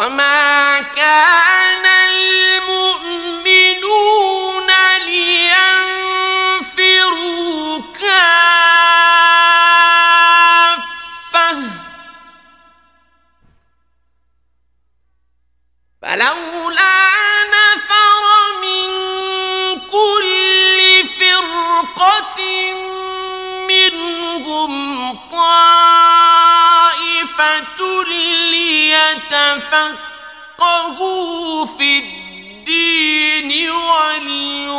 وما يتفقهوا في الدين ولينذروا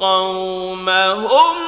قومهم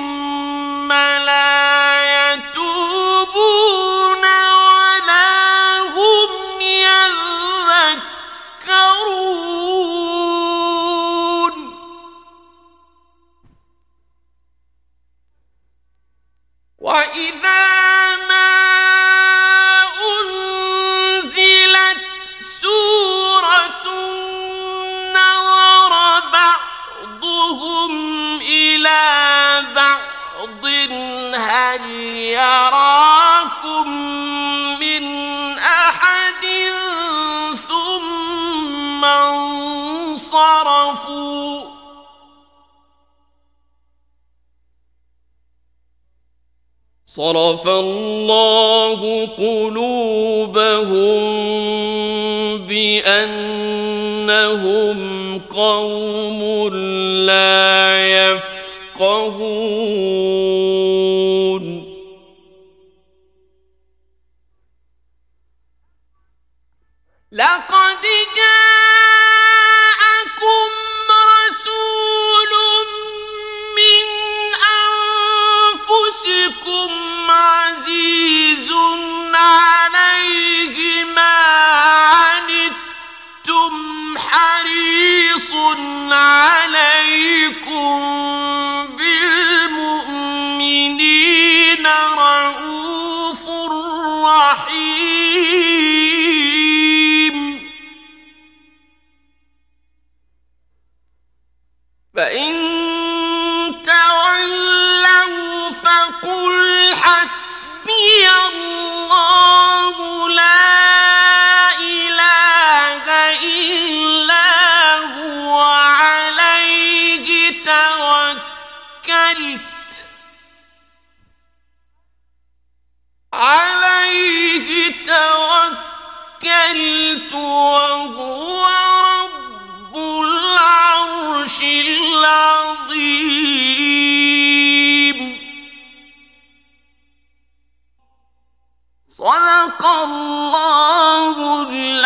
صرفوا صرف الله قلوبهم بأنهم قوم لا يفقهون. لقد جاء عليكم عملت عليه توكلت وهو رب العرش العظيم. صدق الله العظيم.